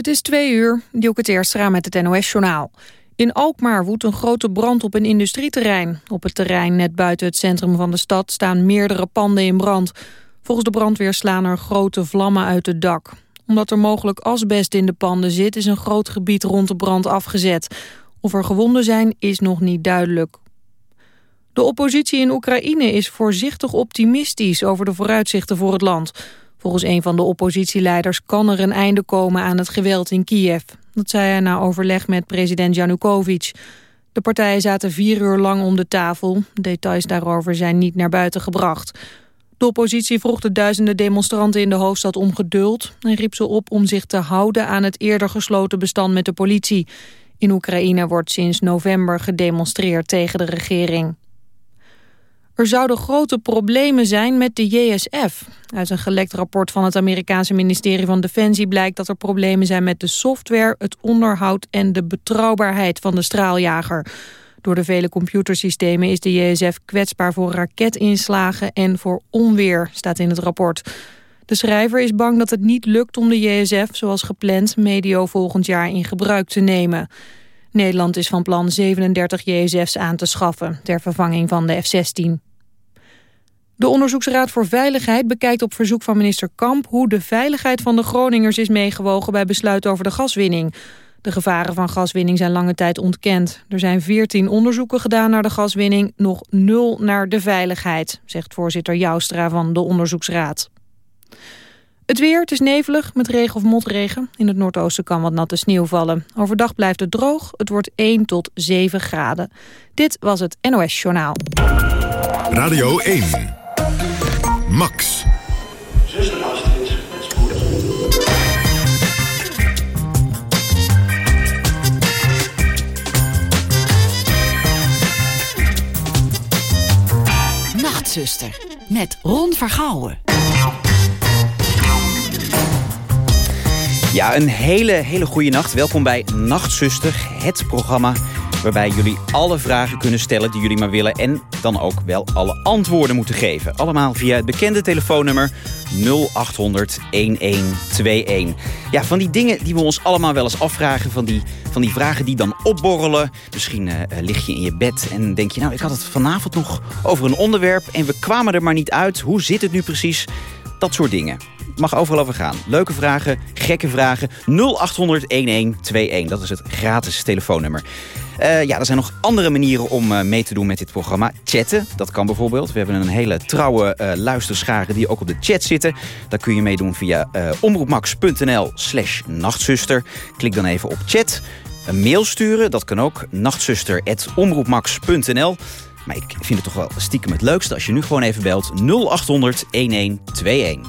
Het is twee uur, Dielke Teerstra met het NOS-journaal. In Alkmaar woedt een grote brand op een industrieterrein. Op het terrein net buiten het centrum van de stad staan meerdere panden in brand. Volgens de brandweer slaan er grote vlammen uit het dak. Omdat er mogelijk asbest in de panden zit... is een groot gebied rond de brand afgezet. Of er gewonden zijn, is nog niet duidelijk. De oppositie in Oekraïne is voorzichtig optimistisch... over de vooruitzichten voor het land... Volgens een van de oppositieleiders kan er een einde komen aan het geweld in Kiev. Dat zei hij na overleg met president Janukovic. De partijen zaten vier uur lang om de tafel. Details daarover zijn niet naar buiten gebracht. De oppositie vroeg de duizenden demonstranten in de hoofdstad om geduld... en riep ze op om zich te houden aan het eerder gesloten bestand met de politie. In Oekraïne wordt sinds november gedemonstreerd tegen de regering. Er zouden grote problemen zijn met de JSF. Uit een gelekt rapport van het Amerikaanse ministerie van Defensie blijkt dat er problemen zijn met de software, het onderhoud en de betrouwbaarheid van de straaljager. Door de vele computersystemen is de JSF kwetsbaar voor raketinslagen en voor onweer, staat in het rapport. De schrijver is bang dat het niet lukt om de JSF, zoals gepland, medio volgend jaar in gebruik te nemen. Nederland is van plan 37 JSF's aan te schaffen, ter vervanging van de F-16. De Onderzoeksraad voor Veiligheid bekijkt op verzoek van minister Kamp... hoe de veiligheid van de Groningers is meegewogen bij besluiten over de gaswinning. De gevaren van gaswinning zijn lange tijd ontkend. Er zijn 14 onderzoeken gedaan naar de gaswinning, nog nul naar de veiligheid... zegt voorzitter Joustra van de Onderzoeksraad. Het weer, het is nevelig met regen of motregen. In het noordoosten kan wat natte sneeuw vallen. Overdag blijft het droog, het wordt 1 tot 7 graden. Dit was het NOS Journaal. Radio 1. Max. Zuster Astrid met spoed. Nachtzuster met Ron Vergouwen. Ja, een hele, hele goede nacht. Welkom bij Nachtzuster, het programma waarbij jullie alle vragen kunnen stellen die jullie maar willen... en dan ook wel alle antwoorden moeten geven. Allemaal via het bekende telefoonnummer 0800 1121. Ja, van die dingen die we ons allemaal wel eens afvragen... van die, van die vragen die dan opborrelen. Misschien uh, lig je in je bed en denk je... nou, ik had het vanavond nog over een onderwerp... en we kwamen er maar niet uit. Hoe zit het nu precies? Dat soort dingen mag overal over gaan. Leuke vragen, gekke vragen. 0800 1121. Dat is het gratis telefoonnummer. Uh, ja, er zijn nog andere manieren om uh, mee te doen met dit programma. Chatten, dat kan bijvoorbeeld. We hebben een hele trouwe uh, die ook op de chat zitten. Daar kun je meedoen via omroepmax.nl slash nachtzuster. Klik dan even op chat. Een mail sturen, dat kan ook. nachtzuster.omroepmax.nl maar ik vind het toch wel stiekem het leukste als je nu gewoon even belt 0800 1121.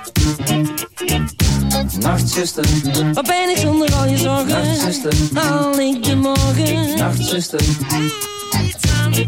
Nachtzuster, wat ben ik zonder al je zorgen? Nachtzuster, haal ik de morgen? Nachtzuster, doe iets aan de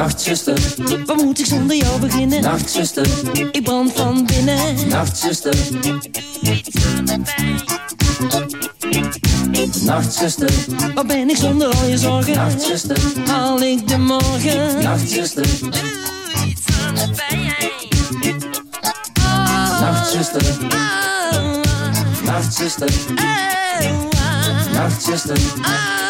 Nachtzuster, waar moet ik zonder jou beginnen? Nachtzuster, ik brand van binnen. Nachtzuster, doe iets aan de pijn. Nachtzuster, waar ben ik zonder al je zorgen? Nachtzuster, haal ik de morgen? Nachtzuster, doe iets aan de pijn. Oh, Nachtzuster, oh, Nachtzuster, oh, Nachtzuster, oh,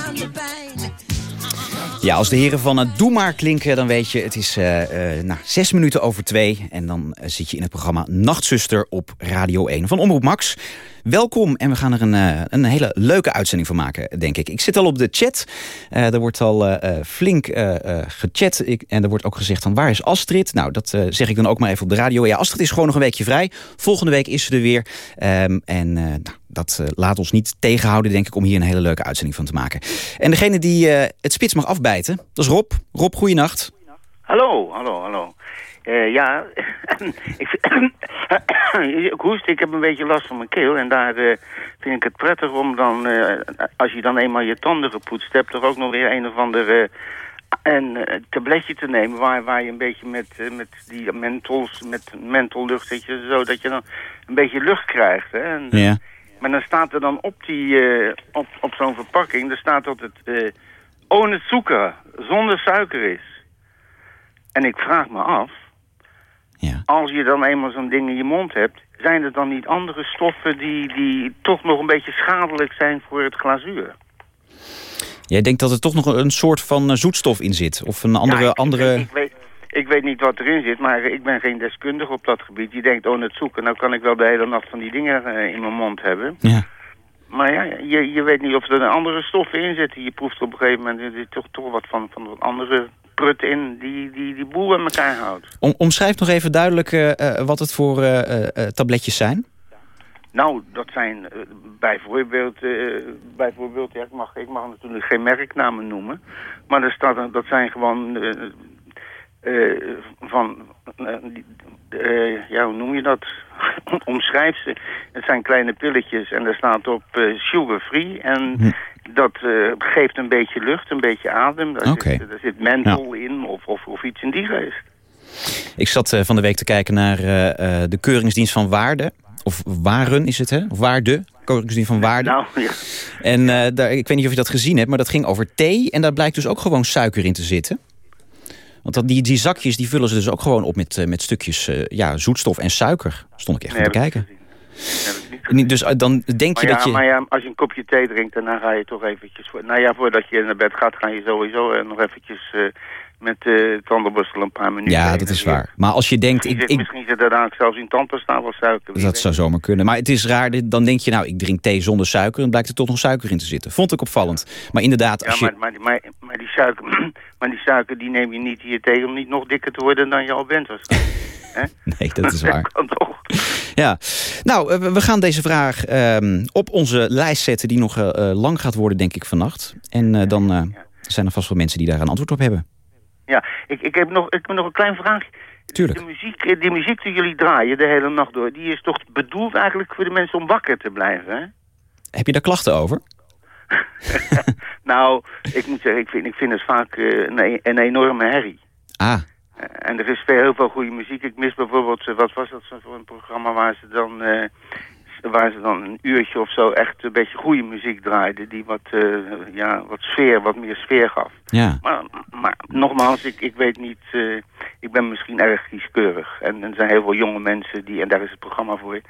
Ja, als de heren van het Doe Maar klinken, dan weet je... het is eh, eh, nou, zes minuten over twee. En dan eh, zit je in het programma Nachtzuster op Radio 1 van Omroep Max. Welkom en we gaan er een, eh, een hele leuke uitzending van maken, denk ik. Ik zit al op de chat. Eh, er wordt al eh, flink eh, gechat. Ik, en er wordt ook gezegd van waar is Astrid? Nou, dat zeg ik dan ook maar even op de radio. Ja, Astrid is gewoon nog een weekje vrij. Volgende week is ze er weer. Ehm, en nou, dat laat ons niet tegenhouden, denk ik, om hier een hele leuke uitzending van te maken. En degene die het spits mag afbijten, dat is Rob. Rob, goeienacht. Hallo, hallo, hallo. Eh, ja, ik, ik hoest, ik heb een beetje last van mijn keel. En daar eh, vind ik het prettig om dan, eh, als je dan eenmaal je tanden gepoetst hebt... toch ook nog weer een of ander een tabletje te nemen... Waar, waar je een beetje met, met die mentols, met menthollucht, weet je, zo, dat je dan een beetje lucht krijgt. Hè? En, Ja. Maar dan staat er dan op, die, op, op zo'n verpakking, er staat dat het ohne suiker, zonder suiker is. En ik vraag me af, Ja. als je dan eenmaal zo'n ding in je mond hebt... zijn er dan niet andere stoffen die, die toch nog een beetje schadelijk zijn voor het glazuur? Jij denkt dat er toch nog een soort van eh, zoetstof in zit? Of een andere... Ja, ik, andere... Ik, weet, ik weet niet wat erin zit, maar ik ben geen deskundige op dat gebied. Die denkt, oh, het zoeken, nou kan ik wel de hele nacht van die dingen eh, in mijn mond hebben. Ja. Maar ja, je, je weet niet of er andere stoffen in zitten. Je proeft op een gegeven moment er toch, toch wat van, van wat andere prut in die, die die boel bij elkaar houdt. Om, omschrijf nog even duidelijk eh, eh, wat het voor eh, tabletjes zijn. Nou, dat zijn bijvoorbeeld, bijvoorbeeld ja, ik, mag, ik mag natuurlijk geen merknamen noemen. Maar er staat, dat zijn gewoon eh, van, eh, eh, ja, hoe noem je dat? Omschrijf ze. Het zijn kleine pilletjes en er staat op eh, sugar-free. En Hm. dat geeft een beetje lucht, een beetje adem. Daar, zit, daar zit menthol in of, of, of iets in die geest. Ik zat van de week te kijken naar de Keuringsdienst van Waarde. Of Waren is het, hè? Of Waarde. Keuringsdienst van Waarde. Nou, ja. En daar, ik weet niet of je dat gezien hebt, maar dat ging over thee. En daar blijkt dus ook gewoon suiker in te zitten. Want dat, die, die zakjes die vullen ze dus ook gewoon op met, eh, met stukjes eh, ja, zoetstof en suiker. Stond ik echt Nee, van te kijken. Dus eh, dan denk Maar je ja, dat je... maar ja, als je een kopje thee drinkt, daarna ga je toch eventjes... Nou ja, voordat je naar bed gaat, ga je sowieso nog eventjes met eh tandenborstel een paar minuten... Ja, dat en is waar. Maar als je denkt... Misschien, Ik, ik, misschien zit er daar zelfs in tandpasta wel suiker. dat zou zomaar kunnen. Maar het is raar, dan denk je nou, ik drink thee zonder suiker... dan blijkt er toch nog suiker in te zitten. Vond ik opvallend. Maar inderdaad, Ja, als maar, je... maar, maar, maar die suiker, maar die suiker die neem je niet je thee om niet nog dikker te worden dan je al bent. Nee, dat is waar. kan toch? Ja, nou, eh, we- gaan deze vraag ehm, op onze lijst zetten... die nog eh, lang gaat worden, denk ik, vannacht. En dan zijn er vast wel mensen die daar een antwoord op hebben. Ja, ik, ik, heb nog, ik heb nog een klein vraagje. Tuurlijk. De muziek, eh, die muziek die jullie draaien de hele nacht door... die is toch bedoeld eigenlijk voor de mensen om wakker te blijven, hè? Heb je daar klachten over? Nou, ik moet zeggen, ik vind, ik vind het vaak eh, een, een enorme herrie. Ah, Eh, en er is veel, heel veel goede muziek. Ik mis bijvoorbeeld, wat was dat voor een programma waar ze dan waar ze dan een uurtje of zo echt een beetje goede muziek draaiden. Die wat, eh, ja, wat sfeer, wat meer sfeer gaf. Ja. Maar, maar nogmaals, ik, ik weet niet, eh, ik ben misschien erg kieskeurig. En, er zijn heel veel jonge mensen die, en daar is het programma voor.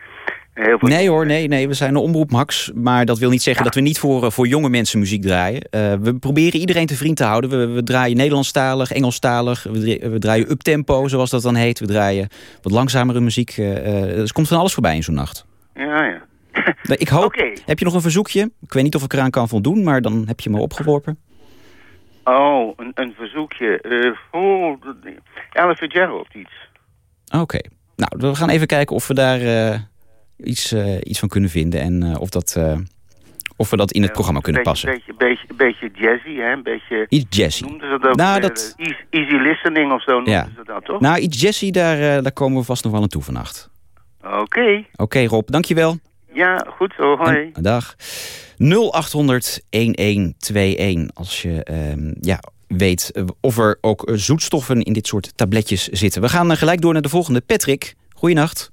Heel veel Nee hoor, nee, nee, we zijn een omroep Max. Maar dat wil niet zeggen dat we niet voor, eh, voor jonge mensen muziek draaien. We proberen iedereen te vriend te houden. We, we draaien Nederlandstalig, Engelstalig. We, we draaien uptempo, zoals dat dan heet. We draaien wat langzamere muziek. er komt van alles voorbij in zo'n nacht. Ja, ja. Ik hoop, heb je nog een verzoekje? Ik weet niet of ik eraan kan voldoen, maar dan heb je me opgeworpen. Oh, een, een verzoekje. Eh oh, Ella Fitzgerald iets. Oké. Nou, we gaan even kijken of we daar eh, iets, eh, iets van kunnen vinden. En of, dat, of we dat in het programma kunnen beetje, passen. Beetje, beetje, beetje jazzy, hè? Een beetje... Iets jazzy. Noemden ze dat? Nou, dat- easy, listening of zo noemden Ja. ze dat, toch? Nou, iets jazzy, daar, daar komen we vast nog wel aan toe vannacht. Oké. Oké Rob, dankjewel. Ja, goed zo. Hoi. En- dag. 0800 1121 als je ehm, ja, weet eh, of er ook eh, zoetstoffen in dit soort tabletjes zitten. We gaan eh, gelijk door naar de volgende. Patrick, goeienacht.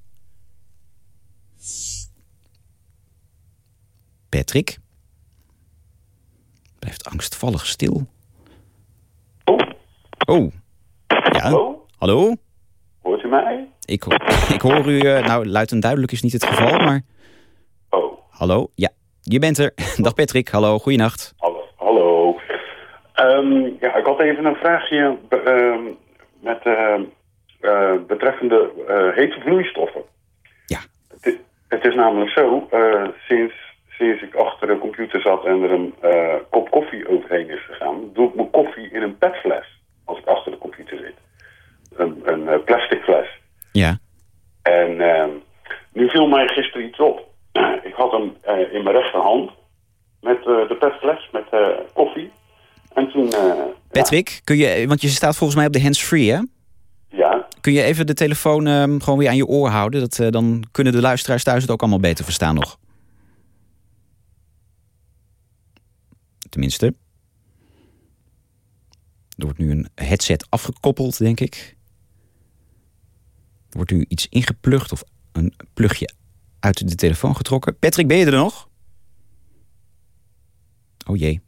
Patrick? Blijft angstvallig stil. Oh. Ja. Hallo? Hallo? Hoort u mij? Ik, ik hoor u, eh, nou luid en duidelijk is niet het geval, maar... Oh, Hallo? Ja, je bent er. Dag Patrick, hallo, goeienacht. hallo. hallo. Ehm, ja, ik had even een vraagje ehm, met ehm, eh, betreffende eh, hete vloeistoffen. Ja. Het, is namelijk zo, eh, sinds, sinds ik achter de computer zat en er een eh, kop koffie overheen is gegaan, doe ik mijn koffie in een petfles als ik achter de computer zit. Een, een eh, plastic fles. Ja, En ehm, nu viel mij gisteren iets op. ik had hem eh, in mijn rechterhand met eh, de petfles, met eh, koffie. En toen, Patrick, kun je, want je staat volgens mij op de hands-free, hè? ja, Kun je even de telefoon ehm, gewoon weer aan je oor houden? Dat, dan kunnen de luisteraars thuis het ook allemaal beter verstaan nog. Tenminste. Er wordt nu een headset afgekoppeld, denk ik. Wordt nu iets ingeplucht of een plugje uit de telefoon getrokken. Patrick, ben je er nog? Oh jee.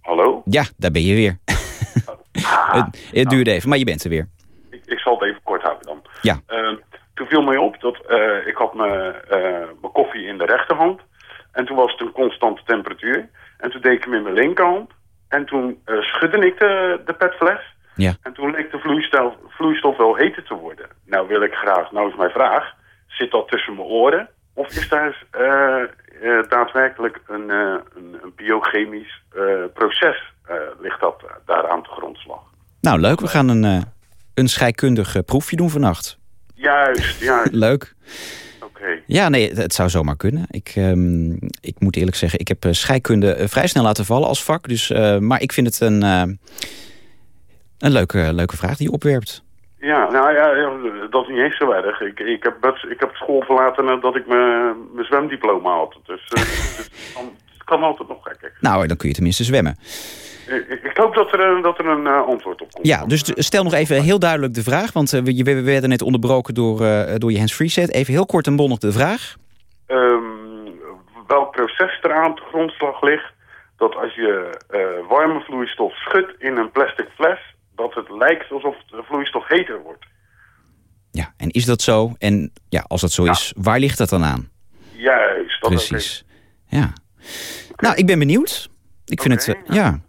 hallo? Ja, daar ben je weer. het, het duurde even, maar je bent er weer. Ik, ik zal het even kort houden dan. Ja. Ehm, toen viel mij op dat eh, ik had mijn, eh, mijn koffie in de rechterhand. En toen was het een constante temperatuur. En toen deed ik hem in mijn linkerhand. En toen eh, schudde ik de, de petfles. Ja. En toen leek de vloeistof, vloeistof wel heter te worden. Nou wil ik graag, nou is mijn vraag, zit dat tussen mijn oren? Of is daar eh, daadwerkelijk een, eh, een, een biochemisch proces, ligt dat daar aan de grondslag? Nou, leuk. We gaan een, een scheikundig proefje doen vannacht. Juist, juist, Leuk. oké. Ja, nee, het, zou zomaar kunnen. Ik, ehm, ik moet eerlijk zeggen, ik heb scheikunde vrij snel laten vallen als vak. Dus, maar ik vind het een, een leuke, leuke vraag die je opwerpt. Ja, nou ja, dat is niet eens zo erg. Ik, ik, heb, best- ik heb school verlaten nadat ik mijn mijn zwemdiploma had. Dus, eh, dus het, kan, het kan altijd nog gekker. Nou, dan kun je tenminste zwemmen. Ik, ik hoop dat er, een- dat er een eh, antwoord op komt. Ja, dus stel nog even heel duidelijk de vraag. Want eh, we, we werden net onderbroken door, eh, door je hands-free set. Even heel kort en bondig de vraag. Ehm, welk proces er aan de grondslag ligt dat als je warme vloeistof schudt in een plastic fles, dat het lijkt alsof de vloeistof heter wordt. Ja, en is dat zo? En ja, als dat zo is, waar ligt dat dan aan? Juist. Dat Precies. Ja. Nou, ik ben benieuwd. Ik vind het, eh, ja.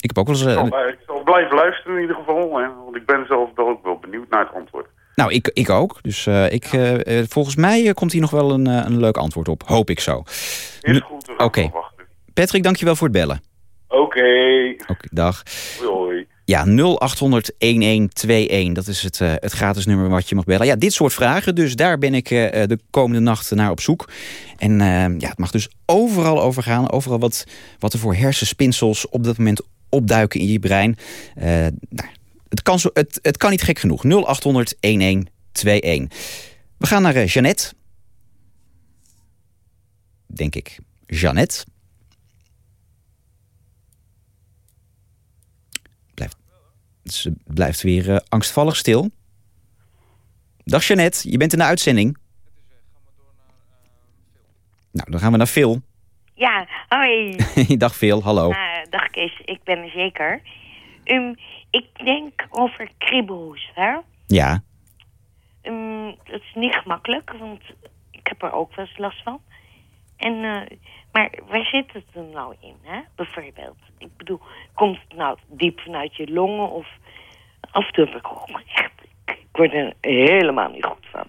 Ik heb ook wel eens... eh, Ik zal, ik zal blijven luisteren in ieder geval, hè, want ik ben zelf wel ook wel benieuwd naar het antwoord. nou, ik, ik ook. Dus eh, ik, eh, eh, volgens mij eh, komt hier nog wel een, eh, een leuk antwoord op. Hoop ik zo. Is goed, oké. wachten. Patrick, dankjewel voor het bellen. Oké, Oké, dag. hoi hoi. Ja, 0800-1121. Dat is het, eh, het gratis nummer wat je mag bellen. Ja, dit soort vragen. Dus daar ben ik eh, eh, de komende nacht naar op zoek. En ja, het mag dus overal over gaan. Overal wat, wat er voor hersenspinsels op dat moment opduiken in je brein. Nou, het, kan zo, het, het kan niet gek genoeg. 0800-1121. We gaan naar Jeannette. Denk ik. Jeannette. Blijft, ze blijft weer eh, angstvallig stil. Dag Jeannette, je bent in de uitzending. Nou, dan gaan we naar Phil. Ja, hoi. Dag Phil, hallo. Dag Kees, ik ben er zeker. Um, ik denk over kriebelhoes, hè? Ja, Um, dat is niet gemakkelijk, want ik heb er ook wel eens last van. En, eh, maar waar zit het er nou in, hè? Bijvoorbeeld. Ik bedoel, komt het nou diep vanuit je longen of... Af en toe heb ik gewoon echt... Ik word er helemaal niet goed van.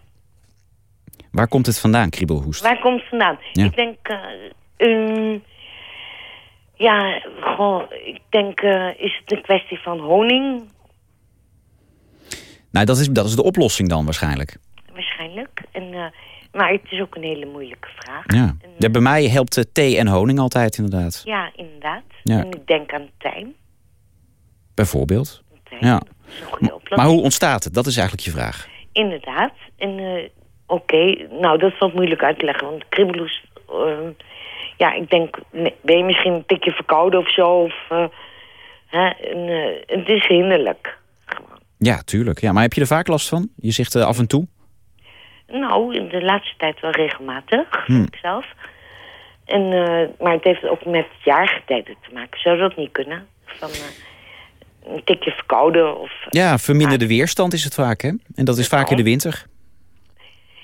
waar komt het vandaan, kriebelhoest? Waar komt het vandaan? Ja. Ik denk... eh, um, ja, goh, ik denk... eh, is het een kwestie van honing? Nou, dat is, dat is de oplossing dan waarschijnlijk. Waarschijnlijk. En, eh, maar het is ook een hele moeilijke vraag. Ja. En, ja bij mij helpt eh, thee en honing altijd inderdaad. ja, inderdaad. Ja. En ik denk aan tijm. Bijvoorbeeld. Tijm, Ja. Maar hoe ontstaat het? Dat is eigenlijk je vraag. Inderdaad. En eh, oké, nou dat is wat moeilijk uit te leggen. Want kribbelhoes, eh, ja, ik denk, ben je misschien een tikje verkouden of zo? Of, eh, hè, en, het is hinderlijk. Gewoon. Ja, tuurlijk. Ja, maar heb je er vaak last van? Je zegt af en toe. Nou, in de laatste tijd wel regelmatig, Hm. zelf. En, eh, maar het heeft ook met jaargetijden te maken. Zou dat niet kunnen? Van eh, een tikje verkouden of... Ja, verminderde weerstand is het vaak, hè? En dat is vaak in de winter.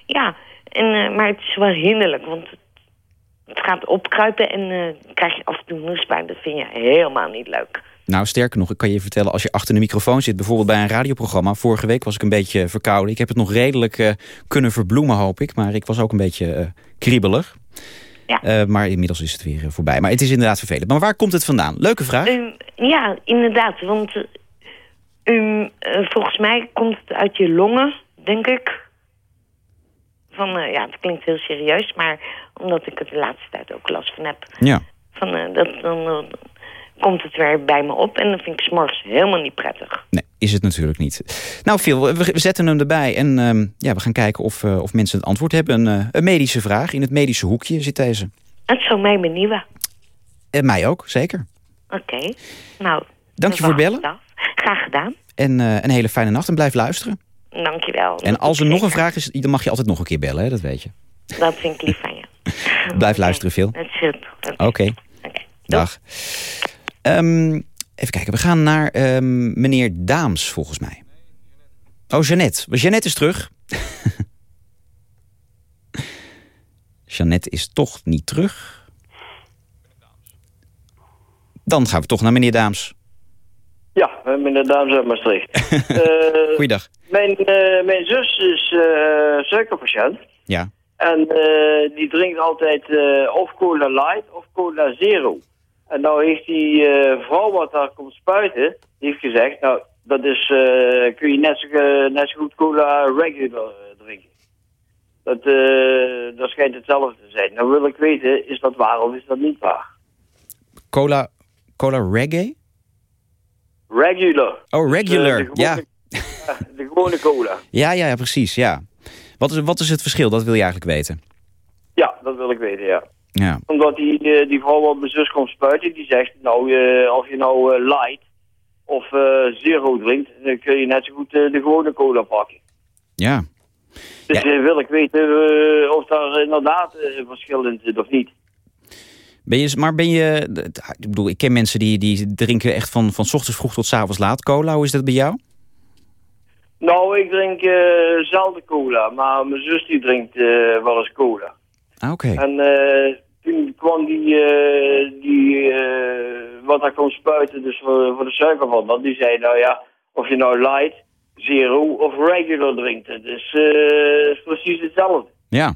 Ja, en, eh, maar het is wel hinderlijk, want het, gaat opkruipen en eh, dan krijg je af en toe hoestpijn. Dat vind je helemaal niet leuk. Nou, sterker nog, ik kan je vertellen, als je achter de microfoon zit... bijvoorbeeld bij een radioprogramma... vorige week was ik een beetje verkouden. Ik heb het nog redelijk eh, kunnen verbloemen, hoop ik. Maar ik was ook een beetje eh, kriebelig. Ja. Eh, maar inmiddels is het weer eh, voorbij. Maar het is inderdaad vervelend. Maar waar komt het vandaan? Leuke vraag. Um, ja, inderdaad, want eh, um, eh, volgens mij komt het uit je longen, denk ik. Van, eh, ja, het klinkt heel serieus, maar omdat ik er de laatste tijd ook last van heb. Ja. Van, eh, dat, dan eh, komt het weer bij me op en dan vind ik morgens helemaal niet prettig. Nee, is het natuurlijk niet. Nou, Phil, we, zetten hem erbij. En ehm, ja, we gaan kijken of, eh, of mensen het antwoord hebben. Een, eh, een medische vraag. In het medische hoekje zit deze. Het zou mij benieuwen. En mij ook, zeker. Oké, nou... Dank je voor het bellen. Graag gedaan. En eh, een hele fijne nacht en blijf luisteren. Dank je wel. En als er nog een vraag is, dan mag je altijd nog een keer bellen, hè? dat weet je. Dat vind ik lief van je. Blijf luisteren, Phil. Het zit. Oké, Oké. dag. Ehm, even kijken, we gaan naar ehm, meneer Daams, volgens mij. Oh, Jeannette. Jeannette is terug. Jeannette is toch niet terug. Dan gaan we toch naar meneer Daams. Ja, eh, meneer Dames uit Maastricht. Eh, Goeiedag. mijn, eh, mijn zus is suikerpatiënt. Ja. En die drinkt altijd of cola light of cola zero. En nou heeft die eh, vrouw wat daar komt spuiten, die heeft gezegd... Nou, dat is, eh, kun je net zo, eh, net zo goed cola regular drinken. Dat, dat schijnt hetzelfde te zijn. Nou wil ik weten, is dat waar of is dat niet waar? Cola, cola reggae? Regular. Oh, regular. Dus, gewone- ja, de gewone cola. Ja, ja, ja, precies. Ja. Wat, is, wat is het verschil? Dat wil je eigenlijk weten. Ja, dat wil ik weten, ja. Ja. Omdat die, eh, die vrouw wat mijn zus komt spuiten, die zegt, nou, eh, of je nou eh, light of eh, zero drinkt, dan kun je net zo goed de gewone cola pakken. Ja. Dus wil ik weten of daar inderdaad verschil in zit of niet. Ben je, maar ben je... Ik bedoel, ik ken mensen die, die drinken echt van, van ochtends vroeg tot avonds laat cola. Hoe is dat bij jou? Nou, ik drink zelden cola, maar mijn zus die drinkt wel eens cola. Ah, oké. En eh, toen kwam die, eh, die eh, wat daar kon spuiten, dus voor, voor de suiker van, dat die zei, nou ja, of je nou light, zero of regular drinkt. Het is, is precies hetzelfde. Ja.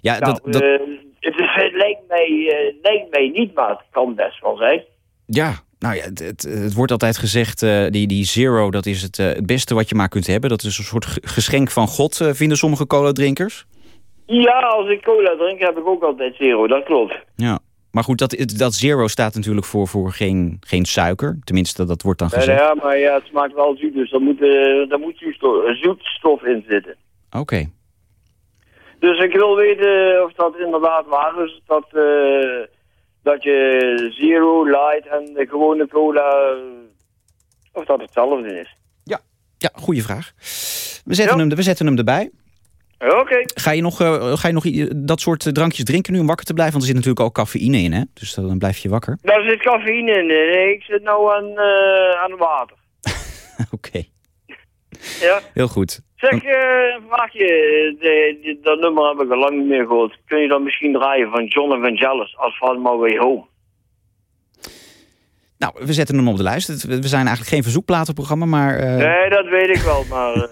Ja, nou, dat, dat, het, het lijkt, mij, lijkt mij niet, maar het kan best wel zijn. ja. Nou ja, het, het, het wordt altijd gezegd, die, die zero, dat is het, het beste wat je maar kunt hebben. Dat is een soort ge- geschenk van God, vinden sommige cola-drinkers. Ja, als ik cola drink heb ik ook altijd zero, dat klopt. Ja. Maar goed, dat, dat zero staat natuurlijk voor, voor geen, geen suiker. Tenminste, dat wordt dan Ja, gezegd. ja, maar ja, het smaakt wel zoet, dus daar moet, eh, daar moet zoetstof, eh, zoetstof in zitten. Oké. Dus ik wil weten of dat inderdaad waar is. Dat, eh, dat je zero, light en de gewone cola... eh, Of dat hetzelfde is. Ja, goede vraag. We zetten, hem, we zetten hem erbij. Oké. Ga je nog, eh, ga je nog dat soort eh, drankjes drinken nu om wakker te blijven? Want er zit natuurlijk ook cafeïne in, hè? Dus dan blijf je wakker. Daar zit cafeïne in. Nee, ik zit nou aan, eh aan water. Oké, Ja. heel goed. Zeg, eh, een vraagje. Dat nummer heb ik al lang niet meer gehoord. Kun je dan misschien draaien van John Evangelis als van My Way Home? Nou, we zetten hem op de lijst. We zijn eigenlijk geen verzoekplatenprogramma, maar... eh, Nee, dat weet ik wel, maar eh,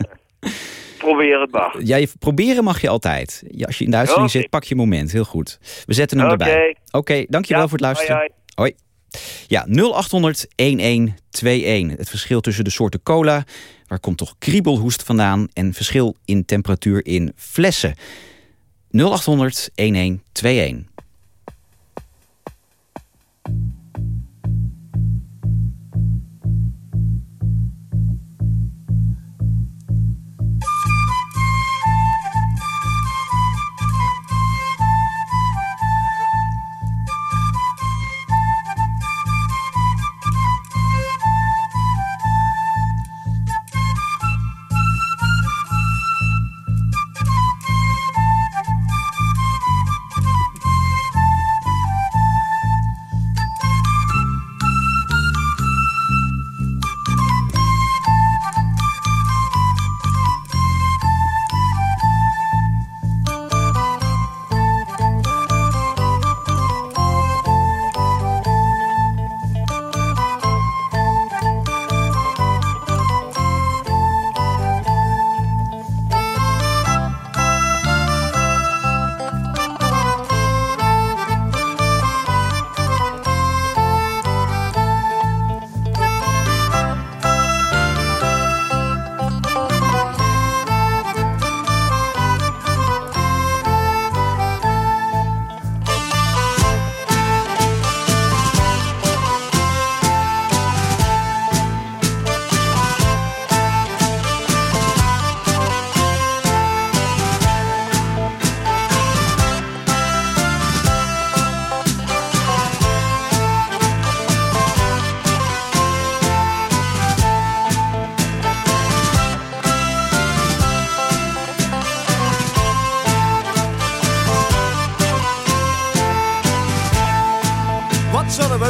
probeer het maar. Ja, je, proberen mag je altijd. Ja, als je in de uitzending zit, pak je moment. Heel goed. We zetten hem erbij. Oké, dankjewel Ja, voor het luisteren. hoi, Hoi. Ja, 0800 1121. Het verschil tussen de soorten cola, waar komt toch kriebelhoest vandaan, en verschil in temperatuur in flessen. 0800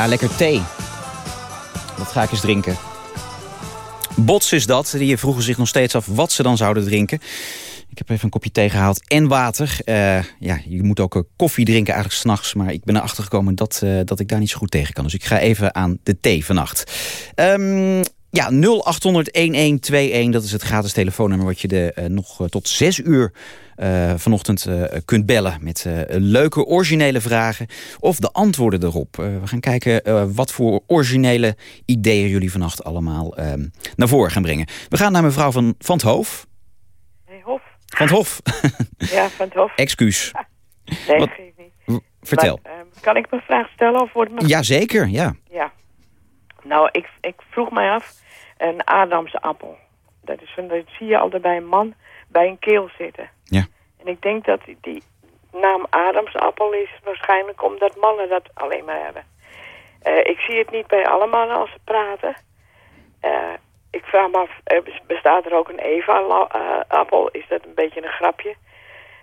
Ja, lekker thee. Dat ga ik eens drinken. Bots is dat. Die vroegen zich nog steeds af wat ze dan zouden drinken. Ik heb even een kopje thee gehaald en water. Eh, ja, je moet ook eh, koffie drinken eigenlijk s'nachts. Maar ik ben erachter gekomen dat, eh, dat ik daar niet zo goed tegen kan. Dus ik ga even aan de thee vannacht. Ehm, ja, 0800-1121, dat is het gratis telefoonnummer... wat je de, eh, nog eh, tot zes uur eh, vanochtend kunt bellen... met leuke, originele vragen of de antwoorden erop. We gaan kijken wat voor originele ideeën jullie vannacht allemaal ehm, naar voren gaan brengen. We gaan naar mevrouw van, van het Hoof. Hey, Hof. Van het Hof. Ja, van het Hof. Excuus. Nee, Wat- geef niet. W- Vertel. Maar, eh, kan ik mijn vraag stellen of wordt me... Jazeker, ja. Ja. Nou, ik, ik vroeg mij af, een Adamse appel. Dat, is, dat zie je altijd bij een man bij een keel zitten. Ja. En ik denk dat die, naam Adamse appel is waarschijnlijk omdat mannen dat alleen maar hebben. Eh, ik zie het niet bij alle mannen als ze praten. Eh, ik vraag me af, eh, bes- bestaat er ook een Eva-appel? is dat een beetje een grapje?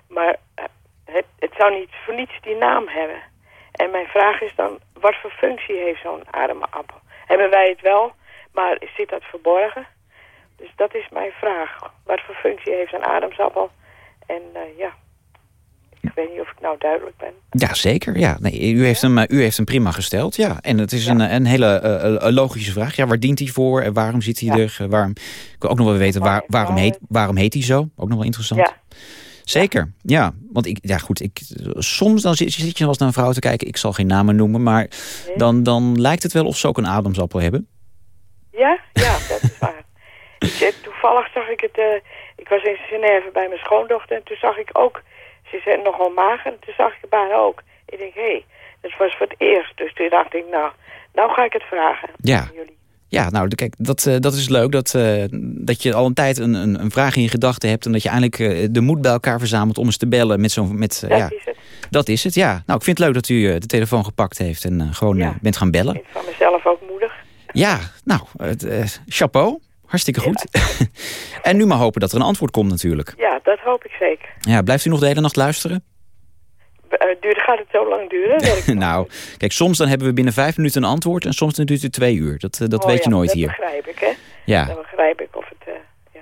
Maar het, het zou niet voor niets die naam hebben. En mijn vraag is dan, wat voor functie heeft zo'n ademappel? Hebben wij het wel, maar zit dat verborgen? Dus dat is mijn vraag. Wat voor functie heeft een ademsappel? En eh, ja, ik weet niet of ik nou duidelijk ben. Ja, zeker. Ja. Nee, u, heeft hem, eh, u heeft hem prima gesteld. Ja. En het is een, een hele eh, eh, logische vraag. Ja, waar dient hij voor? En waarom zit hij er? Eh, Waarom, ik wil ook nog wel weten, waar, waarom, heet, waarom heet hij zo? Ook nog wel interessant. Ja. Zeker, ja. Want ik, ja goed, ik, soms dan zit, zit je wel eens naar een vrouw te kijken. Ik zal geen namen noemen, maar dan, dan lijkt het wel of ze ook een ademsappel hebben. Ja, ja, dat is waar. Ik, toevallig zag ik het, eh, ik was in Genève bij mijn schoondochter en toen zag ik ook, ze zijn nogal mager, en toen zag ik haar ook. Ik denk, hé, hey, dat was voor het eerst. Dus toen dacht ik, nou, nou ga ik het vragen. Ja. Ja, nou, kijk, dat, eh, dat is leuk. Dat, eh, dat je al een tijd een, een, een vraag in je gedachten hebt... en dat je eindelijk eh, de moed bij elkaar verzamelt om eens te bellen met zo'n... met, Dat ja, is het. Dat is het, ja. Nou, ik vind het leuk dat u de telefoon gepakt heeft en gewoon bent gaan bellen. Van mezelf ook moedig. Ja, nou, het, eh, chapeau. Hartstikke goed. en nu maar hopen dat er een antwoord komt natuurlijk. Ja, dat hoop ik zeker. Ja, blijft u nog de hele nacht luisteren? Uh, duurt, gaat het zo lang duren? Ik nou, kijk, soms dan hebben we binnen vijf minuten een antwoord... en soms dan duurt het twee uur. Dat, eh, dat Oh weet je ja, nooit dat hier. begrijp ik, hè? Ja. Dat begrijp ik of het... eh, ja.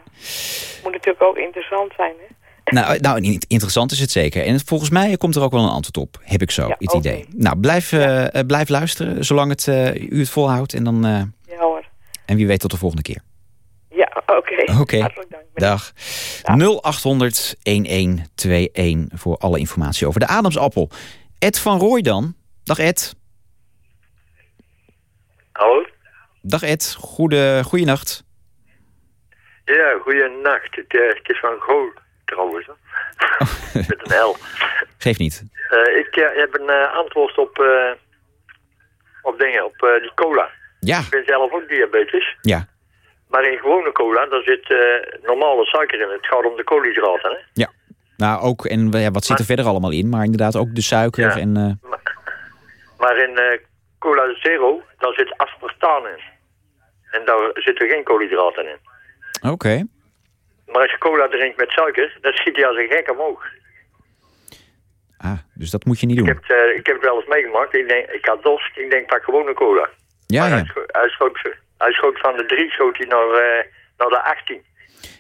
moet natuurlijk ook interessant zijn, hè? Nou, nou, interessant is het zeker. En volgens mij komt er ook wel een antwoord op. Heb ik zo, het oké. idee. Nou, blijf, blijf luisteren, zolang het, u het volhoudt. En, dan, Ja hoor. en wie weet tot de volgende keer. Ja, oké. Oké, Hartelijk dank. dag. 0800 1121 voor alle informatie over de Adamsappel. Ed van Rooij dan. Dag Ed. Hallo? Dag Ed, Goede, goeienacht. Ja, goeienacht. Het, eh, het is van Gool trouwens. Met een L. Geef niet. Eh, ik eh, heb een eh, antwoord op, eh, op dingen, op eh, die cola. Ja. Ik ben zelf ook diabetes. Ja. Maar in gewone cola, daar zit eh, normale suiker in. Het gaat om de koolhydraten. Hè? Ja. Nou, ook, en ja, wat zit er verder allemaal in? Maar inderdaad ook de suiker en... eh, Maar in eh, cola zero, daar zit aspartaan in. En daar zitten geen koolhydraten in. Oké. Maar als je cola drinkt met suiker, dan schiet hij als een gek omhoog. Ah, dus dat moet je niet Ik doen. heb, het, eh, ik heb het wel eens meegemaakt. Ik, denk, ik had dorst. Ik denk, pak gewoon een cola. Ja, Hij ja. Hij hij schoot van de drie schoot hij naar, eh, naar de 18.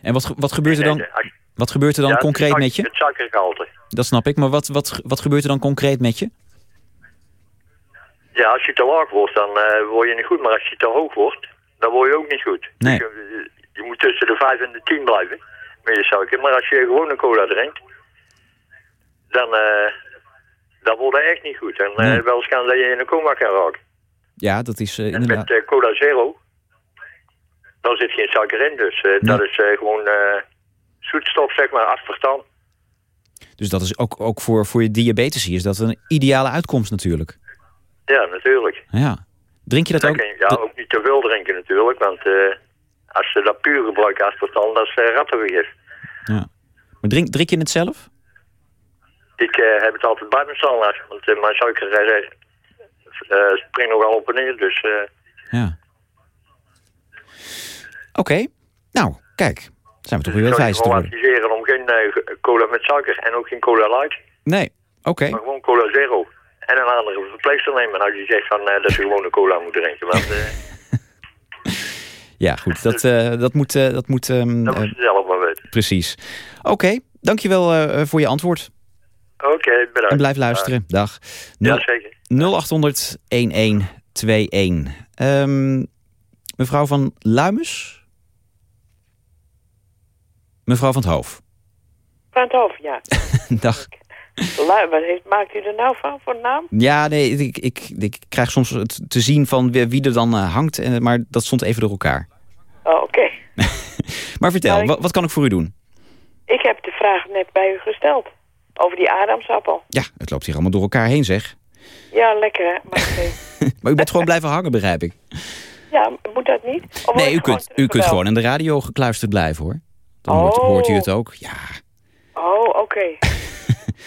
En wat, wat gebeurt er dan, Nee, nee, wat gebeurt er dan Ja, concreet met je? Het suikergehalte. Dat snap ik, maar wat, wat, wat gebeurt er dan concreet met je? Ja, als je te laag wordt, dan eh, word je niet goed. Maar als je te hoog wordt, dan word je ook niet goed. Nee. Dus je, je moet tussen de 5 en de 10 blijven met je suiker. Maar als je gewoon een cola drinkt, dan, eh dan wordt het echt niet goed. En Nee. wel eens kan dat je in een coma kan raken. Ja, dat is eh, En inderdaad... met cola zero, daar zit geen suiker in. Dus eh, dat is eh, gewoon eh, zoetstof, zeg maar, aspartaan. Dus dat is ook, ook voor, voor je diabetes is dat een ideale uitkomst natuurlijk. Ja, natuurlijk. Ja. Drink je dat Dan ook? je ja, ook niet te veel drinken natuurlijk, want als ze dat puur gebruiken aspartaan, dat is uh, rattenvergif. Ja. Maar drink, drink je het zelf? Ik heb het altijd bij me staan want mijn suiker springt nogal op en neer, dus... Ja. Oké. Nou, kijk. Zijn we toch weer ik zou je wijs te worden. adviseren om geen eh, cola met suiker en ook geen cola light, Nee, oké. maar gewoon cola zero. En een andere verpleegster nemen. Als je zegt van, eh, dat ze gewoon een cola moeten drinken. Want eh, Ja, goed. Dat, dat moet... dat moet ehm, dat moet je zelf maar weten. precies. Oké, dankjewel eh, voor je antwoord. Oké, bedankt. En blijf luisteren. Dag. Ja, Nul- zeker. 0800 1121. Ehm, mevrouw van Luimus? Mevrouw van het Hoof. Van het hoofd, ja. Dag. Wat heeft, maakt u er nou van, voor naam? Ja, nee, ik, ik, ik krijg soms het te zien van wie er dan eh, hangt. eh, Maar dat stond even door elkaar. Oh, oké. Maar vertel, Nou, ik- wat, kan ik voor u doen? Ik heb de vraag net bij u gesteld. Over die Adamsappel. Ja, het loopt hier allemaal door elkaar heen, zeg. Ja, lekker hè. Maar, u bent gewoon blijven hangen, begrijp ik. ja, moet dat niet? Of Nee, u kunt, u kunt gewoon aan de radio gekluisterd blijven, hoor. Dan hoort, Oh. hoort u het ook. Ja. Oh, oké.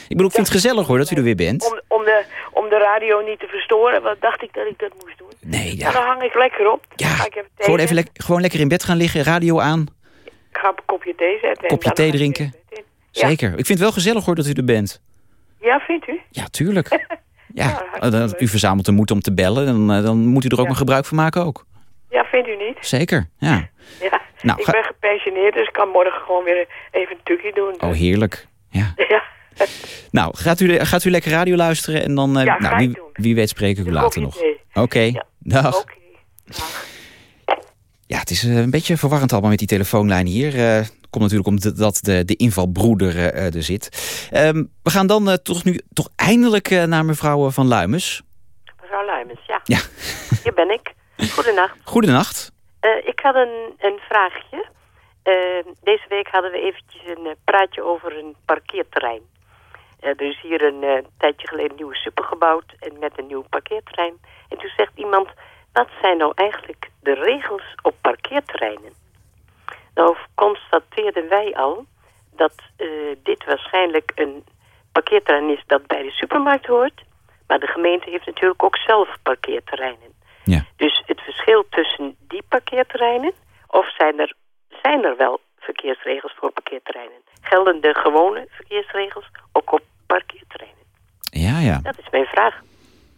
Ik bedoel, ik vind het gezellig, hoor, dat u er weer bent. Om, om, de, om de radio niet te verstoren, wat dacht ik dat ik dat moest doen. Nee, Ja. Dan hang ik lekker op. Ja. Ga ik even thee Gewoon even gewoon lekker in bed gaan liggen, radio aan, Ik ga een kopje thee zetten. en kopje thee ik drinken. Ja. Zeker. Ik vind het wel gezellig, hoor, dat u er bent. Ja, vindt u? Ja, tuurlijk. Ja, u verzamelt de moed om te bellen. Dan, eh, dan moet u er ook nog gebruik van maken ook. Ja, vindt u niet? Zeker, ja. Nou, ik ben gepensioneerd, dus ik kan morgen gewoon weer even een tukje doen. Oh, heerlijk. Ja. Ja. Nou, gaat u, gaat u lekker radio luisteren en dan... eh, Ja, nou, ik wie, wie weet spreken we u later nog. Oké, dag. Ja, het is eh, een beetje verwarrend allemaal met die telefoonlijn hier. Eh komt natuurlijk omdat de, de invalbroeder er zit. Ehm, we gaan dan toch nu toch eindelijk naar mevrouw Van Luimers. Mevrouw Luimens, ja. Ja. Hier ben ik. Goedenacht. Goedenacht. Eh, ik had een, een vraagje. Eh, deze week hadden we eventjes een eh, praatje over een parkeerterrein. Eh, er is hier een tijdje geleden een nieuwe super gebouwd en met een nieuw parkeerterrein. En toen zegt iemand, wat zijn nou eigenlijk de regels op parkeerterreinen? Nou constateerden wij al dat dit waarschijnlijk een parkeerterrein is dat bij de supermarkt hoort. Maar de gemeente heeft natuurlijk ook zelf parkeerterreinen. Ja. Dus het verschil tussen die parkeerterreinen, of zijn er, zijn er wel verkeersregels voor parkeerterreinen? Gelden de gewone verkeersregels ook op parkeerterreinen? Ja, ja. Dat is mijn vraag.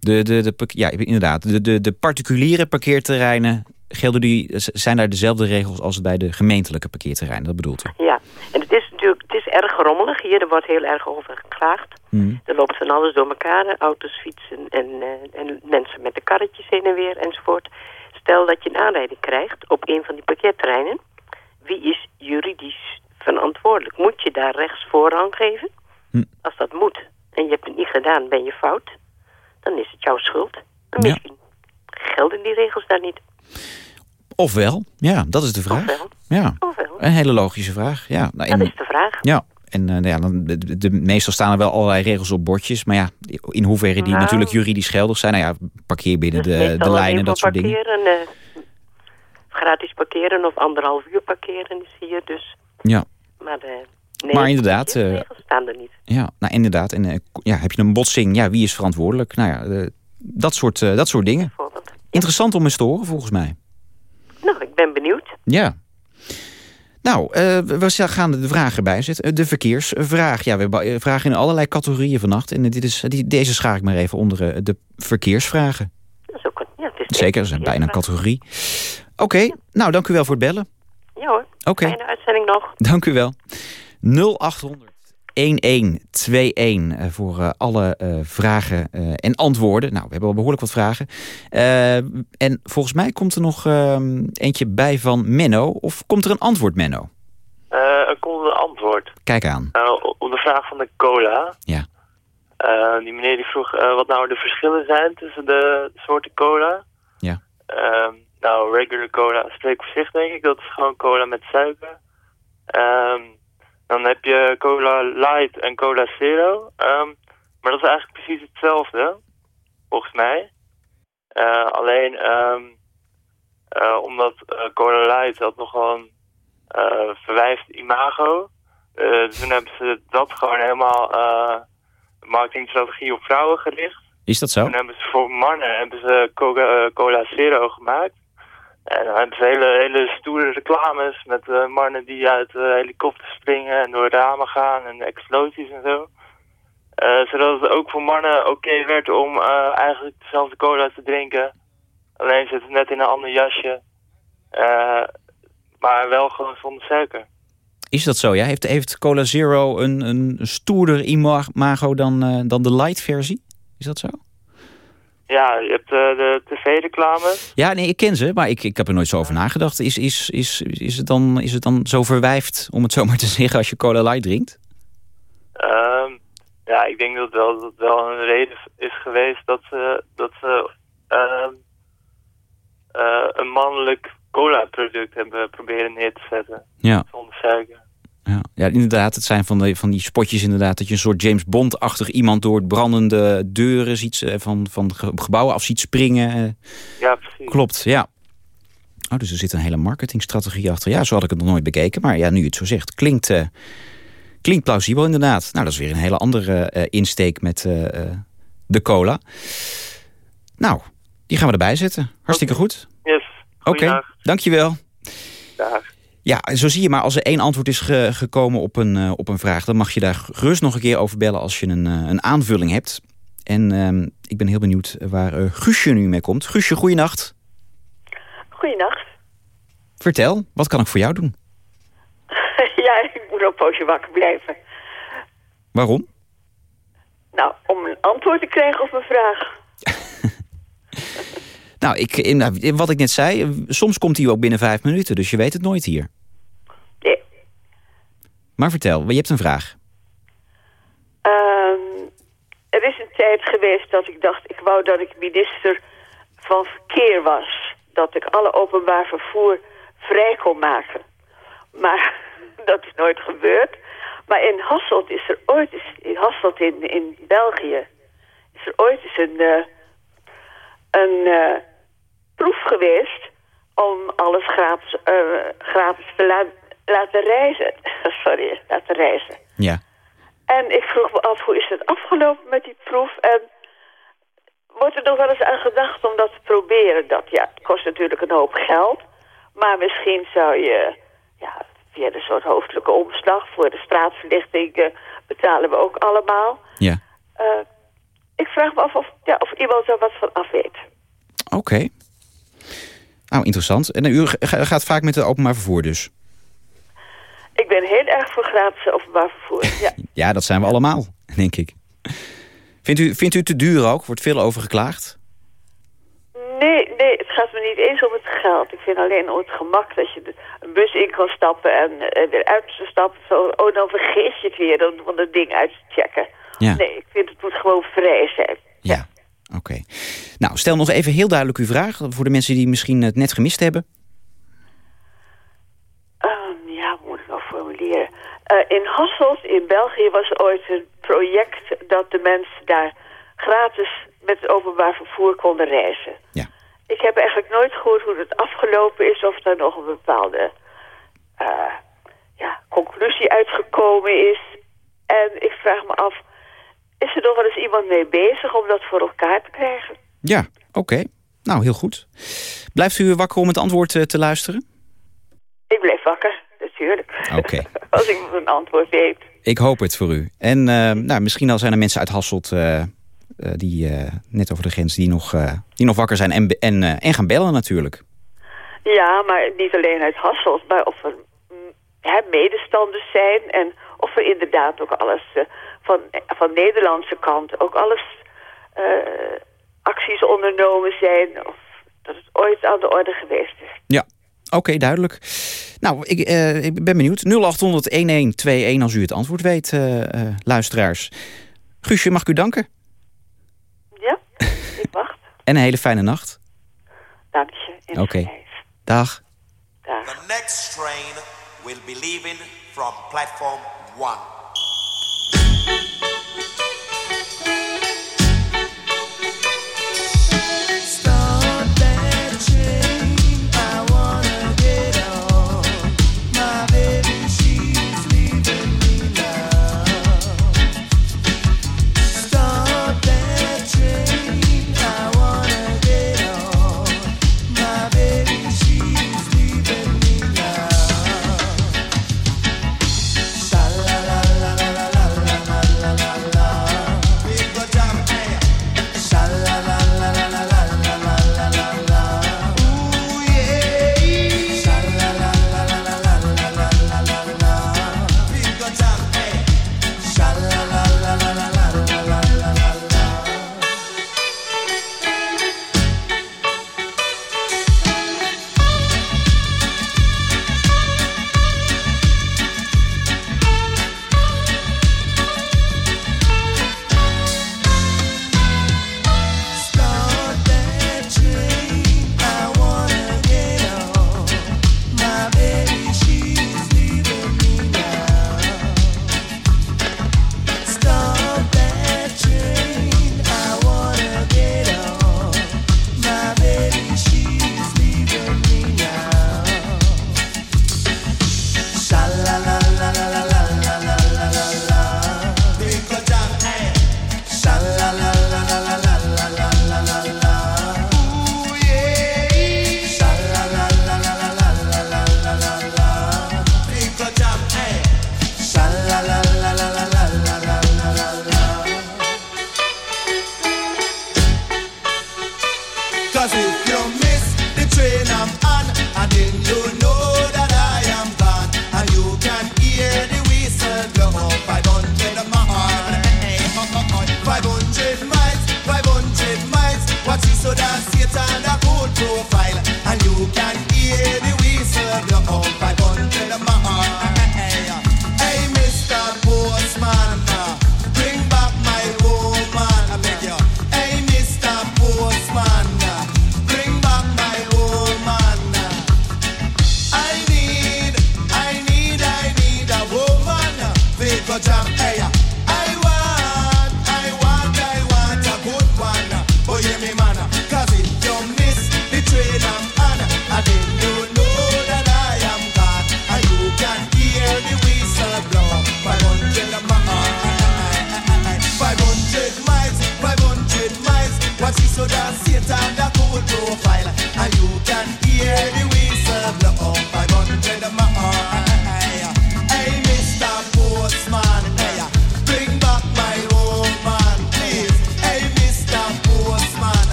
De, de, de, ja, inderdaad. De, de, de particuliere parkeerterreinen, gelden die, zijn daar dezelfde regels als bij de gemeentelijke parkeerterreinen? Dat bedoelt u? Ja, en het is natuurlijk het is erg rommelig hier, er wordt heel erg over geklaagd. Hmm. Er loopt van alles door elkaar, auto's, fietsen en, eh, en mensen met de karretjes heen en weer enzovoort. Stel dat je een aanrijding krijgt op een van die parkeerterreinen. Wie is juridisch verantwoordelijk? Moet je daar rechts voorrang geven? Hm. Als dat moet en je hebt het niet gedaan, ben je fout. Dan is het jouw schuld. En misschien gelden die regels daar niet. Ofwel, ja, dat is de vraag. Ofwel. Ja, Ofwel. een hele logische vraag. Ja, nou, Dat is de vraag. Ja, en eh, nou ja, dan, de, de, de- meestal staan er wel allerlei regels op bordjes. Maar ja, in hoeverre die Nou. natuurlijk juridisch geldig zijn. Nou ja, parkeer binnen de, Meestal de alleen lijnen, dat soort dingen. parkeren, eh, gratis parkeren of anderhalf uur parkeren is hier dus. Ja, Maar, eh, nee, Maar inderdaad, de regels staan er niet. ja nou inderdaad. En ja, heb je een botsing, ja, wie is verantwoordelijk? Nou ja, dat, soort, dat soort dingen. Interessant om eens te horen, volgens mij. Nou, ik ben benieuwd. Ja. Nou, eh, we gaan de vragen bij zetten. De verkeersvraag. Ja, we hebben eh, vragen in allerlei categorieën vannacht. En eh, dit is, die, deze schaar ik maar even onder eh, de verkeersvragen. Dat is ook een, ja, het is Zeker, dat is een bijna een categorie. Oké, nou dank u wel voor het bellen. Ja hoor. Oké. Fijne uitzending nog. Dank u wel. 0800 1121 eh, voor eh, alle eh, vragen en antwoorden. Nou, we hebben al behoorlijk wat vragen. En volgens mij komt er nog eh, eentje bij van Menno. Of komt er een antwoord, Menno? Er komt een antwoord. Kijk aan. Op de vraag van de cola. Ja. Die meneer die vroeg wat nou de verschillen zijn tussen de soorten cola. Ja. Ehm, nou, regular cola spreekt voor zich denk ik. Dat is gewoon cola met suiker. Ehm, dan heb je cola light en cola zero. Ehm, maar dat is eigenlijk precies hetzelfde. Volgens mij. Eh, alleen ehm, eh, omdat eh, cola light had nogal een verwijfd imago. Toen hebben ze dat gewoon helemaal marketingstrategie op vrouwen gericht. Is dat zo? Toen hebben ze voor mannen hebben ze Cola Zero gemaakt. En dan hebben ze hele, stoere reclames met eh, mannen die uit uh, helikopters springen en door ramen gaan en explosies en zo. Eh, zodat het ook voor mannen oké werd om eigenlijk dezelfde cola te drinken. Alleen zit het net in een ander jasje. Maar wel gewoon zonder suiker. Is dat zo? Ja? Heeft, heeft Cola Zero een, een stoerder imago dan, dan de light versie? Is dat zo? Ja, je hebt eh, de tv-reclame. Ja, nee, ik ken ze, maar ik, ik heb er nooit zo over nagedacht. Is, is, is, is, het dan, is het dan zo verwijfd, om het zo maar te zeggen, als je Cola Light drinkt? Ehm, ja, ik denk dat wel, dat wel een reden is geweest dat ze, dat ze ehm, eh, een mannelijk cola-product hebben proberen neer te zetten. Ja. Zonder suiker. Ja, ja inderdaad, het zijn van, de, van die spotjes inderdaad... dat je een soort James Bond-achtig iemand door brandende deuren ziet... eh, van, van ge- gebouwen af ziet springen. eh. Ja, precies. Klopt, ja. Oh, dus er zit een hele marketingstrategie achter. Ja, zo had ik het nog nooit bekeken. Maar ja, nu je het zo zegt, klinkt, eh, klinkt plausibel inderdaad. Nou, dat is weer een hele andere eh, insteek met eh, eh, de cola. Nou, die gaan we erbij zetten. Hartstikke goed. Yes. Oké, Goeiedag. dankjewel. Dag. Ja, zo zie je maar, als er één antwoord is ge- gekomen op een, eh, op een vraag... dan mag je daar gerust nog een keer over bellen als je een, eh, een aanvulling hebt. En ehm, ik ben heel benieuwd waar eh, Guusje nu mee komt. Guusje, goeienacht. Goeienacht. Vertel, wat kan ik voor jou doen? ja, ik moet ook een poosje wakker blijven. Waarom? Nou, om een antwoord te krijgen op mijn vraag. Nou, ik, in, wat ik net zei, soms komt hij ook binnen vijf minuten, dus je weet het nooit hier. Nee. Maar vertel, je hebt een vraag. Ehm, er is een tijd geweest dat ik dacht, ik wou dat ik minister van Verkeer was. Dat ik alle openbaar vervoer vrij kon maken. Maar dat is nooit gebeurd. Maar in Hasselt is er ooit eens, in Hasselt in, in België, is er ooit eens een, eh, een eh, proef geweest om alles gratis, eh, gratis te la- laten reizen. Sorry, laten reizen. Ja. En ik vroeg me af, hoe is het afgelopen met die proef? En wordt er nog wel eens aan gedacht om dat te proberen? Dat, ja, het kost natuurlijk een hoop geld. Maar misschien zou je, ja, via de soort hoofdelijke omslag... voor de straatverlichting eh, betalen we ook allemaal. Ja. Eh, ik vraag me af of, ja, of iemand er wat van af weet. Oké. Nou, interessant. En u ga- gaat vaak met het openbaar vervoer dus? Ik ben heel erg voor gratis openbaar vervoer. Ja. Ja, dat zijn we allemaal, denk ik. Vindt u, vindt u het te duur ook? Wordt veel over geklaagd? Nee, nee, het gaat me niet eens om het geld. Ik vind alleen om het gemak dat je de- een bus in kan stappen en eh, weer uit stappen. Zo, oh, dan vergeet je het weer om, om dat ding uit te checken. Ja. Nee, ik vind het moet gewoon vrij zijn. Ja. Oké. Nou, stel nog even heel duidelijk uw vraag... voor de mensen die misschien het net gemist hebben. Ehm, ja, hoe moet ik nou formuleren? Eh, in Hasselt in België was ooit een project dat de mensen daar gratis met het openbaar vervoer konden reizen. Ja. Ik heb eigenlijk nooit gehoord hoe het afgelopen is of daar nog een bepaalde eh, ja, conclusie uitgekomen is. En ik vraag me af, is er nog wel eens iemand mee bezig om dat voor elkaar te krijgen? Ja, oké. Nou, heel goed. Blijft u wakker om het antwoord eh, te luisteren? Ik blijf wakker, natuurlijk. Oké. Als ik een antwoord weet. Ik hoop het voor u. En eh, nou, misschien al zijn er mensen uit Hasselt... eh, die net over de grens die nog, die nog wakker zijn en, en, en gaan bellen natuurlijk. Ja, maar niet alleen uit Hasselt, maar of er mm, hè, medestanders zijn en of er inderdaad ook alles van, van Nederlandse kant ook alles eh, acties ondernomen zijn... of dat het ooit aan de orde geweest is. Ja, oké, duidelijk. Nou, ik, eh, ik ben benieuwd. 0800-1121 als u het antwoord weet, eh, luisteraars. Guusje, mag ik u danken? Ja, ik wacht. en een hele fijne nacht. Dank je. Oké, dag. dag. The next train will be leaving from platform 1.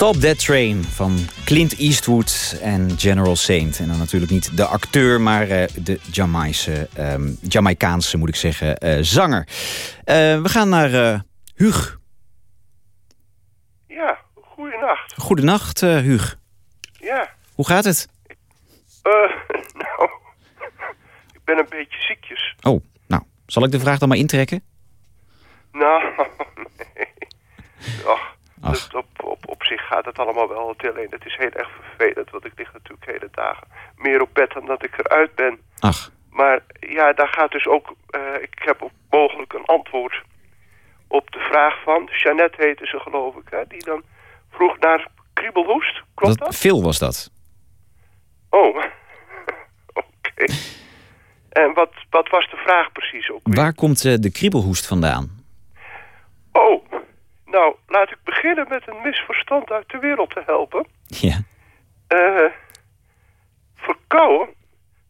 Stop That Train van Clint Eastwood en General Saint. En dan natuurlijk niet de acteur, maar eh, de Jamaïse, Jamaicaanse, moet ik zeggen, eh, zanger. Eh, we gaan naar Huug. Ja. Goedenacht, eh Huug. Ja, Hoe gaat het? eh, nou, ik ben een beetje ziekjes. Oh, nou, zal ik de vraag dan maar intrekken? Nou, nee. Ach, dus op, op, op zich gaat het allemaal wel. Het alleen, het is heel erg vervelend, want ik lig natuurlijk hele dagen meer op bed dan dat ik eruit ben. Ach. Maar ja, daar gaat dus ook, eh, ik heb ook mogelijk een antwoord op de vraag van, Jeannette heette ze geloof ik, hè, die dan vroeg naar kriebelhoest. Klopt dat? Phil was dat. Oh, oké. En wat, wat was de vraag precies ook? Waar komt eh, de kriebelhoest vandaan? Oh, nou, laat ik beginnen met een misverstand uit de wereld te helpen. Ja. Eh, verkouden,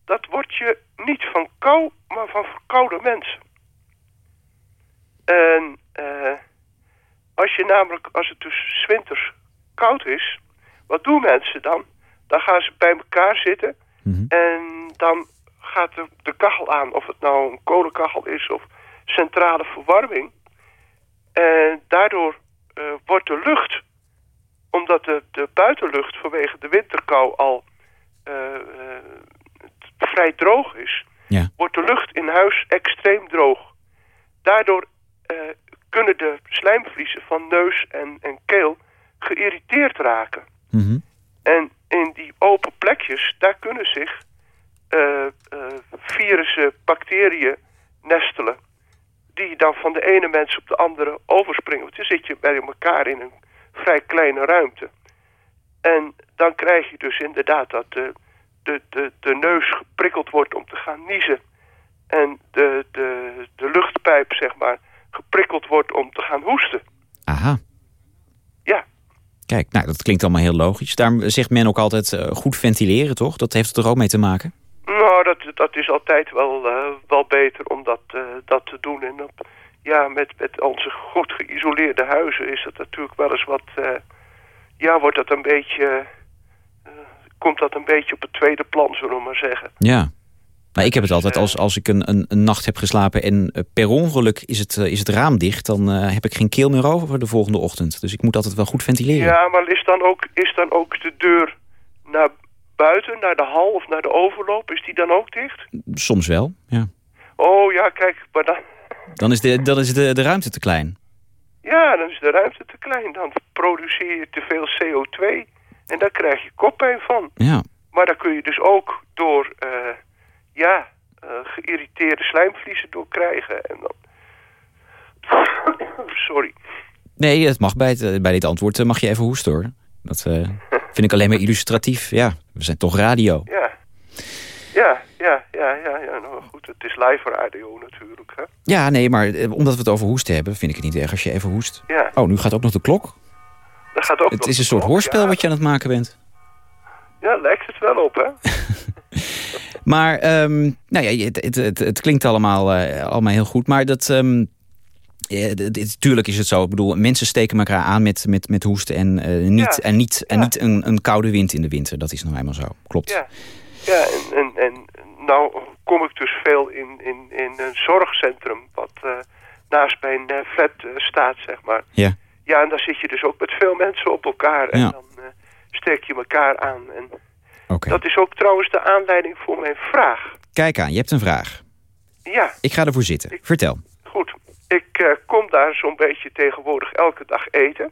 dat word je niet van kou, maar van verkoude mensen. En eh, als je namelijk, als het dus winters koud is, wat doen mensen dan? Dan gaan ze bij elkaar zitten en dan gaat de, de kachel aan. Of het nou een kolenkachel is of centrale verwarming. En daardoor eh, wordt de lucht, omdat de, de buitenlucht vanwege de winterkou al eh, eh, vrij droog is, wordt de lucht in huis extreem droog. Daardoor eh, kunnen de slijmvliezen van neus en, en keel geïrriteerd raken. En in die open plekjes, daar kunnen zich eh, eh, virussen, bacteriën nestelen. Dan van de ene mens op de andere overspringen. Want dan zit je bij elkaar in een vrij kleine ruimte. En dan krijg je dus inderdaad dat de, de, de, de neus geprikkeld wordt om te gaan niezen. En de, de, de luchtpijp, zeg maar, geprikkeld wordt om te gaan hoesten. Aha. Ja. Kijk, nou, dat klinkt allemaal heel logisch. Daar zegt men ook altijd eh, goed ventileren, toch? Dat heeft er ook mee te maken? Nou, dat, dat is altijd wel, eh, wel beter om dat, eh, dat te doen. En op, ja, met, met onze goed geïsoleerde huizen is dat natuurlijk wel eens wat... eh, ja, wordt dat een beetje... komt dat een beetje op het tweede plan, zullen we maar zeggen. Ja. Nou, ik heb het altijd, als, als ik een, een, een nacht heb geslapen en per ongeluk is het, is het raam dicht... dan heb ik geen keel meer over voor de volgende ochtend. Dus ik moet altijd wel goed ventileren. Ja, maar is dan, ook, is dan ook de deur naar buiten, naar de hal of naar de overloop, is die dan ook dicht? Soms wel, ja. Oh ja, kijk, maar dan, Dan is, de, dan is de, de ruimte te klein. ja, dan is de ruimte te klein. Dan produceer je te veel CO2 en daar krijg je koppijn van. Ja. Maar dan kun je dus ook door, eh, ja, eh, geïrriteerde slijmvliezen door krijgen. En dan... Sorry. Nee, het mag bij, het, eh, bij dit antwoord mag je even hoesten hoor. Dat vind ik alleen maar illustratief. Ja, we zijn toch radio. Ja. Ja, ja, ja, ja, ja. Nou goed, het is live radio natuurlijk, hè. Ja, nee, maar eh, omdat we het over hoesten hebben... vind ik het niet erg als je even hoest. Ja. Oh, nu gaat ook nog de klok. Dat gaat ook Het is een soort hoorspel ja. wat je aan het maken bent. Ja, lijkt het wel op, hè. Maar, ehm, nou ja, het, het, het, het klinkt allemaal, eh, allemaal heel goed. Maar dat... ehm, tuurlijk is het zo. Ik bedoel, mensen steken elkaar aan met, met, met hoesten... en, eh, niet, Ja, en, niet, en niet een, een koude wind in de winter. Dat is nou eenmaal zo. Klopt. Ja, ja en, en, en nou kom ik dus veel in, in, in een zorgcentrum... wat eh, naast mijn eh, flat eh, staat, zeg maar. Ja. Ja, en daar zit je dus ook met veel mensen op elkaar. En Ja. dan eh, steek je elkaar aan. En Oké. dat is ook trouwens de aanleiding voor mijn vraag. Kijk aan, je hebt een vraag. Ja, Ik ga ervoor zitten. Vertel. goed. Ik eh, kom daar zo'n beetje tegenwoordig elke dag eten.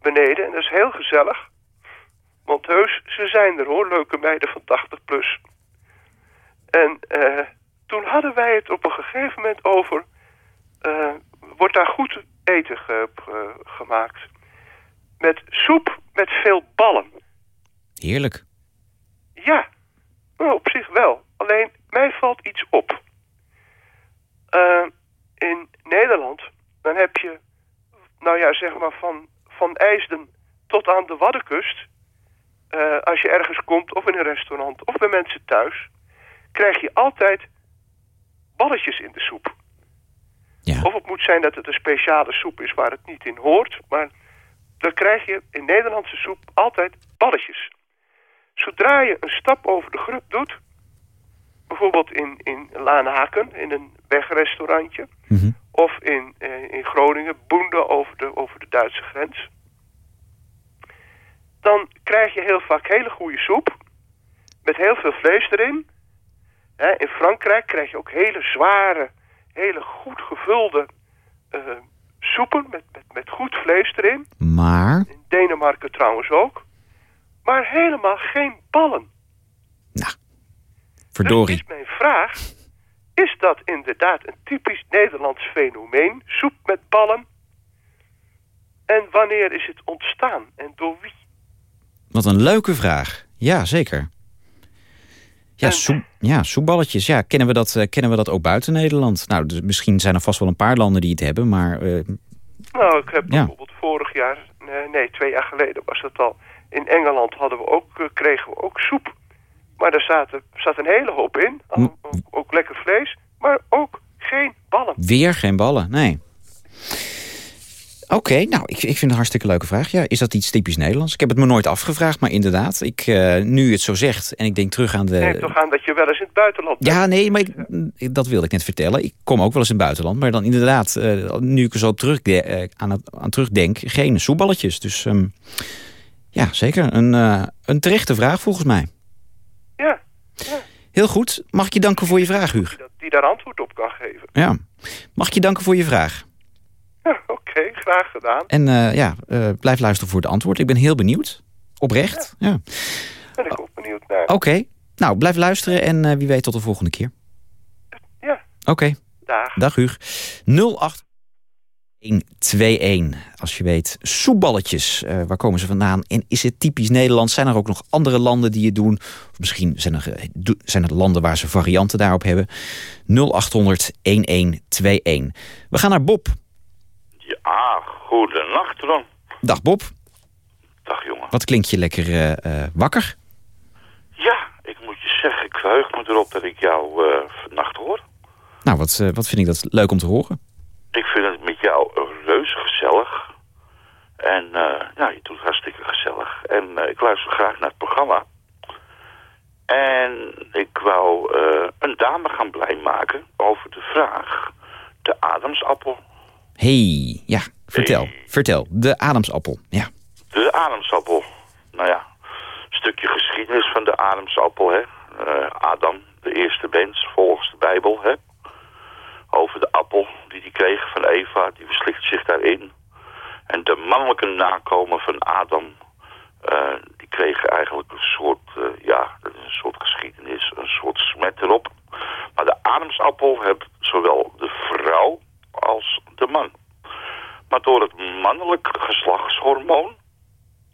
Beneden. En dat is heel gezellig. Want heus, ze zijn er hoor. Leuke meiden van 80 plus. En eh, toen hadden wij het op een gegeven moment over... eh, wordt daar goed eten ge- ge- gemaakt. Met soep met veel ballen. Heerlijk. Ja, nou, op zich wel. Alleen, mij valt iets op. Eh, in Nederland, dan heb je, nou ja, zeg maar van, van IJsden tot aan de Waddenkust... eh, als je ergens komt, of in een restaurant, of bij mensen thuis... krijg je altijd balletjes in de soep. Of het moet zijn dat het een speciale soep is waar het niet in hoort... maar dan krijg je in Nederlandse soep altijd balletjes. Zodra je een stap over de grub doet, bijvoorbeeld in, in Laanhaken, in een wegrestaurantje, of in, eh, in Groningen, Boende over de, over de Duitse grens, dan krijg je heel vaak hele goede soep, met heel veel vlees erin. Hè, in Frankrijk krijg je ook hele zware, hele goed gevulde eh, soepen met, met, met goed vlees erin. Maar, In Denemarken trouwens ook. Maar helemaal geen ballen. verdorie. Dus is mijn vraag, is dat inderdaad een typisch Nederlands fenomeen, soep met ballen? En wanneer is het ontstaan en door wie? Wat een leuke vraag. Ja, zeker. Ja, soep, ja soepballetjes. Ja, kennen we, dat, eh, kennen we dat ook buiten Nederland? Nou, dus misschien zijn er vast wel een paar landen die het hebben, maar... eh, Nou, ik heb Ja. bijvoorbeeld vorig jaar, nee, nee, twee jaar geleden was dat al. In Engeland hadden we ook, eh, kregen we ook soep. Maar daar zaten, zat een hele hoop in. Ook, ook lekker vlees, maar ook geen ballen. weer geen ballen, nee. Oké, nou, ik, ik vind het een hartstikke leuke vraag. Ja, is dat iets typisch Nederlands? Ik heb het me nooit afgevraagd, maar inderdaad, ik, eh, nu het zo zegt... en ik denk terug aan de... Neem toch aan dat je wel eens in het buitenland bent. Ja, nee, maar ik- dat wilde ik net vertellen. Ik kom ook wel eens in het buitenland. Maar dan inderdaad, eh, nu ik er zo op terug, eh, aan, het, aan terugdenk... geen soepballetjes. Dus ehm, ja, zeker. Een, een terechte vraag volgens mij. Ja, Heel goed. Mag ik je danken voor je vraag, Huug? die daar antwoord op kan geven. Ja. Mag ik je danken voor je vraag? Ja, oké, graag gedaan. En eh, ja, eh, blijf luisteren voor het antwoord. Ik ben heel benieuwd. Oprecht. Ja. Ben ik ook benieuwd naar. Oké. Nou, blijf luisteren en eh, wie weet tot de volgende keer. Ja. Oké. Dag. Dag Huug. 08121. Als je weet, soepballetjes. eh, waar komen ze vandaan? En is het typisch Nederlands? Zijn er ook nog andere landen die het doen? Of misschien zijn er, eh, zijn er landen waar ze varianten daarop hebben. 0800 1121. We gaan naar Bob. Ah, goedenacht Ron. Dag Bob. Dag jongen. Wat klinkt je lekker eh, wakker? Ja, ik moet je zeggen, ik verheug me erop dat ik jou vannacht hoor. Nou, wat, wat vind ik dat leuk om te horen. Ik vind het met jou reuze gezellig. En eh, ja, je doet het hartstikke gezellig. En eh, ik luister graag naar het programma. En ik wou eh, een dame gaan blij maken over de vraag. De Adamsappel. hey, ja, vertel. Vertel. De Adamsappel. Ja. De Adamsappel. Nou ja, een stukje geschiedenis van de Adamsappel, hè. Adam, de eerste mens, volgens de Bijbel, hè. Over de appel die hij kreeg van Eva, die verslikt zich daarin. En de mannelijke nakomen van Adam, eh, die kregen eigenlijk een soort, eh, ja, dat is een soort geschiedenis, een soort smet erop. Maar de Adamsappel heeft zowel de vrouw als de man. Maar door het mannelijk geslachtshormoon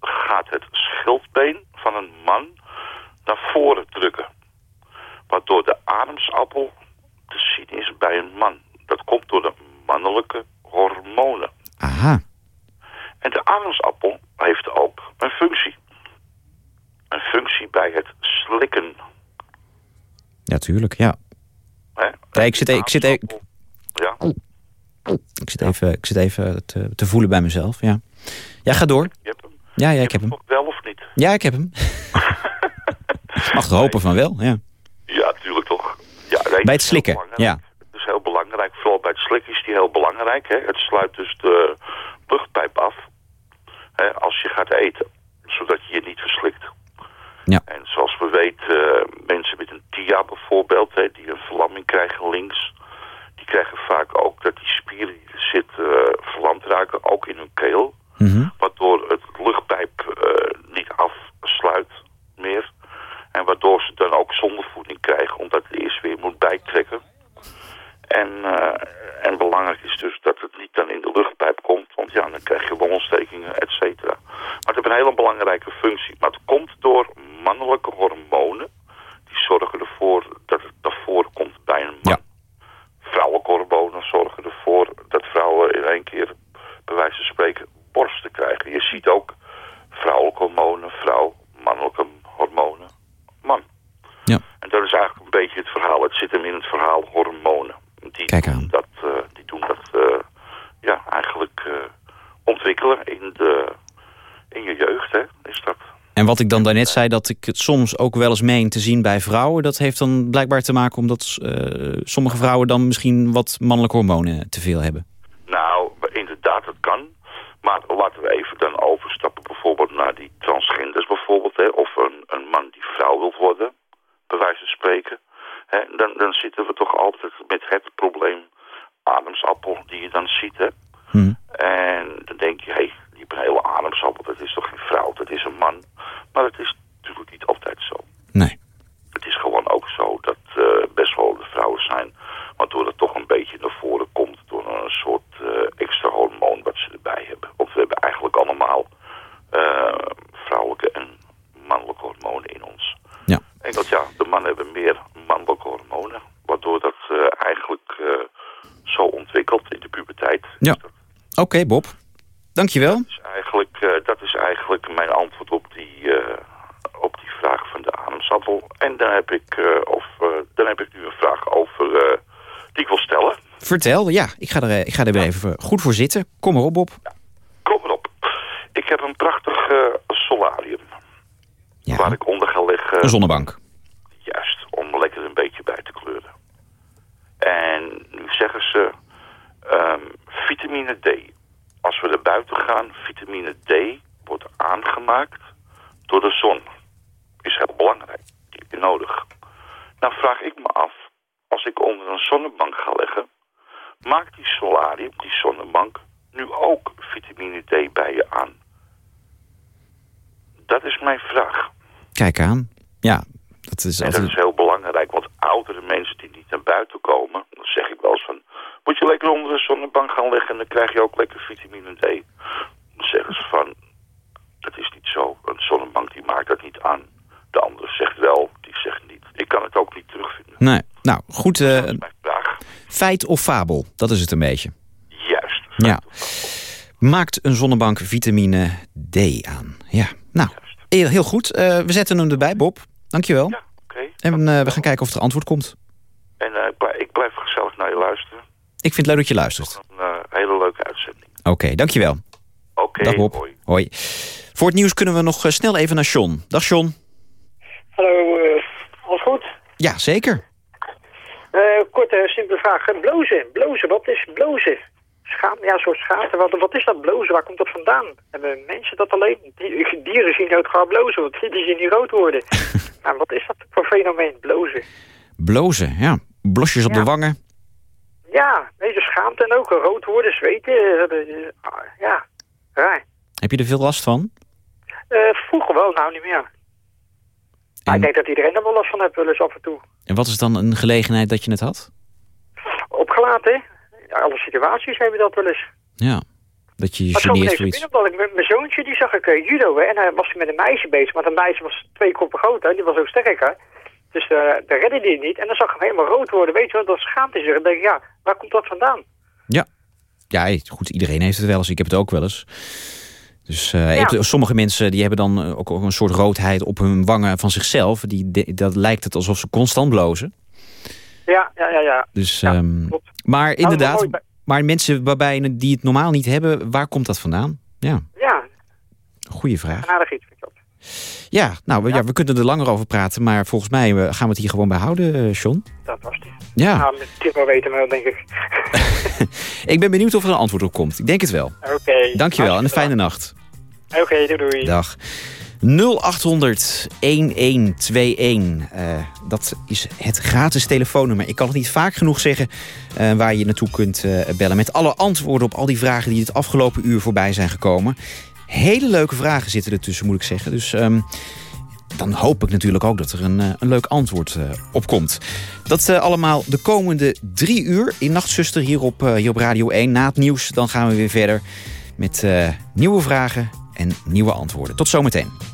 gaat het schildbeen van een man naar voren drukken. Waardoor de ademsappel te zien is bij een man. Dat komt door de mannelijke hormonen. Aha. En de ademsappel heeft ook een functie. Een functie bij het slikken. Ja, tuurlijk, ja. Hè? ja ik, zit, e- ik, zit, e- Ja. ik zit even, ik zit even te, te voelen bij mezelf, ja. Ja, ga door. Je hebt hem. Ja, ja, ik heb hem. Wel of niet? Ja, ik heb hem. Mag hopen van wel, ja. Ja, natuurlijk toch. Ja, nee, Bij het slikken, ja. Dat is heel belangrijk. Vooral bij het slikken is die heel belangrijk. Hè? Het sluit dus de luchtpijp af. Hè, als je gaat eten. Zodat je je niet verslikt. Ja. En zoals we weten, eh, mensen met een TIA bijvoorbeeld, hè, die een verlamming krijgen links, die krijgen vaak ook dat die spieren die er zitten eh, verlamd raken, ook in hun keel. Waardoor het luchtpijp eh, niet afsluit meer. En waardoor ze dan ook zondevoeding krijgen, omdat het eerst weer moet bijtrekken. En, en belangrijk is dus ja, dan krijg je longontstekingen, et cetera. Maar het heeft een hele belangrijke functie. Maar het komt door mannelijke hormonen, die zorgen ervoor dat het naar voren komt bij een man. Vrouwelijke hormonen zorgen ervoor dat vrouwen in één keer, bij wijze van spreken, borsten krijgen. Je ziet ook vrouwelijke hormonen, vrouw, mannelijke hormonen, man. Ja. En dat is eigenlijk een beetje het verhaal. Het zit hem in het verhaal hormonen. Die Kijk doen dat, eh, die doen dat eh, ja, eigenlijk eh, ontwikkelen in de, En wat ik dan daarnet zei, dat ik het soms ook wel eens meen te zien bij vrouwen... dat heeft dan blijkbaar te maken omdat eh, sommige vrouwen dan misschien wat mannelijke hormonen te veel hebben. Nou, inderdaad, dat kan. Maar laten we even dan overstappen bijvoorbeeld naar die transgenders bijvoorbeeld. Hè, of een, een man die vrouw wil worden, bij wijze van spreken. Hè, dan, dan zitten we toch altijd met het probleem ademsappel die je dan ziet. Hè. En dan denk je, hé, hey, die heeft een hele ademsappel, dat is toch geen vrouw, dat is een man. Maar dat is natuurlijk niet altijd zo. Nee. Het is gewoon ook zo dat eh, best wel de vrouwen zijn, waardoor het toch een beetje naar voren komt door een soort eh, extra hormoon wat ze erbij hebben. Want we hebben eigenlijk allemaal eh, vrouwelijke en mannelijke hormonen in ons. Ja. En dat ja, de mannen hebben meer mannelijke hormonen, waardoor dat eh, eigenlijk eh, zo ontwikkelt in de puberteit. Ja. Oké, Bob. Dankjewel. Eigenlijk, eh, dat is eigenlijk mijn antwoord op die, eh, op die vraag van de ademsappel. En dan heb ik, eh, of, dan heb ik nu een vraag over die ik wil stellen. Vertel, ja, ik ga er, ik ga er weer even goed voor zitten. Kom maar op, Bob. Kom erop. Ik heb een prachtig solarium. Waar ik onder ga leggen. Een zonnebank. Juist, om lekker een beetje bij te kleuren. En nu zeggen ze ehm, vitamine D. Als we er buiten gaan, vitamine D wordt aangemaakt door de zon. Is heel belangrijk. Die heb je nodig. Nou vraag ik me af, als ik onder een zonnebank ga leggen, maakt die solarium, die zonnebank, nu ook vitamine D bij je aan? Dat is mijn vraag. Kijk aan. Ja, dat is En dat altijd... is heel belangrijk, want oudere mensen die niet naar buiten komen, dan zeg ik wel eens van, moet je lekker onder de zonnebank gaan liggen en dan krijg je ook lekker vitamine D. Dan zeggen ze van, dat is niet zo. Een zonnebank die maakt dat niet aan. De andere zegt wel, die zegt niet. Ik kan het ook niet terugvinden. Nee, nou, goed. eh, feit of fabel, dat is het een beetje. Juist. Ja. Maakt een zonnebank vitamine D aan. Ja, nou, heel, heel goed. Eh, we zetten hem erbij, Bob. Dankjewel. Ja, oké. En eh, we gaan kijken of er antwoord komt. En eh, ik blij- ik blijf gezellig naar je luisteren. Ik vind het leuk dat je luistert. Een eh, hele leuke uitzending. Oké, dankjewel. Oké, Dag Bob. Hoi. Voor het nieuws kunnen we nog eh, snel even naar John. Dag John. Hallo, eh, alles goed? Ja, zeker. Eh, korte, simpele vraag. Blozen, blozen, wat is blozen? Schaam, ja, zo'n schaamte, wat, wat is dat blozen? Waar komt dat vandaan? Hebben mensen dat alleen? Die- Dieren zien ook gewoon blozen, want die zien niet rood worden. maar wat is dat voor fenomeen, blozen? Blozen, ja. Blosjes op de wangen. Ja, deze schaamte en ook rood worden, zweten. eh, eh, ja, raar. Heb je er veel last van? Eh, vroeger wel, nou niet meer. Ik denk dat iedereen er wel last van heeft, wel eens af en toe. En wat is dan een gelegenheid dat je het had? Opgelaten, hè? Alle situaties hebben dat wel eens. Ja. Dat je je geneert voor iets. binnen, ik met mijn zoontje, die zag ik eh, judo, hè, en hij was met een meisje bezig. Maar dat meisje was twee koppen groter, die was ook sterker. Dus uh, daar redde hij niet. En dan zag ik hem helemaal rood worden, weet je wel, dat schaamt zich. En denk ik, ja, waar komt dat vandaan? Ja. Ja, goed, iedereen heeft het wel eens. Ik heb het ook wel eens. Dus eh, je Ja. hebt- sommige mensen die hebben dan eh, ook ook een soort roodheid op hun wangen van zichzelf. Die, de- dat lijkt het alsof ze constant blozen. Ja, ja, ja, ja. Dus, ehm, maar inderdaad, maar mensen waarbij die het normaal niet hebben, waar komt dat vandaan? Ja, Ja, goede vraag. aardig iets vind ik dat. Ja, nou, we, ja. we kunnen er langer over praten, maar volgens mij eh, gaan we het hier gewoon bij houden, eh, John. Dat was het. Ja. Nou, Timo weten we wel, denk ik. Ik ben benieuwd of er een antwoord op komt. Ik denk het wel. Oké. Dankjewel en een fijne nacht. Oké, doei doei. Dag. 0800 1121. Eh, dat is het gratis telefoonnummer. Ik kan het niet vaak genoeg zeggen eh, waar je naartoe kunt eh, bellen. Met alle antwoorden op al die vragen die het afgelopen uur voorbij zijn gekomen. Hele leuke vragen zitten ertussen, moet ik zeggen. Dus ehm, dan hoop ik natuurlijk ook dat er een, eh, een leuk antwoord eh, op komt. Dat eh, allemaal de komende drie uur in Nachtzuster hier op, eh, hier op Radio 1. Na het nieuws dan gaan we weer verder met nieuwe vragen en nieuwe antwoorden. Tot zometeen.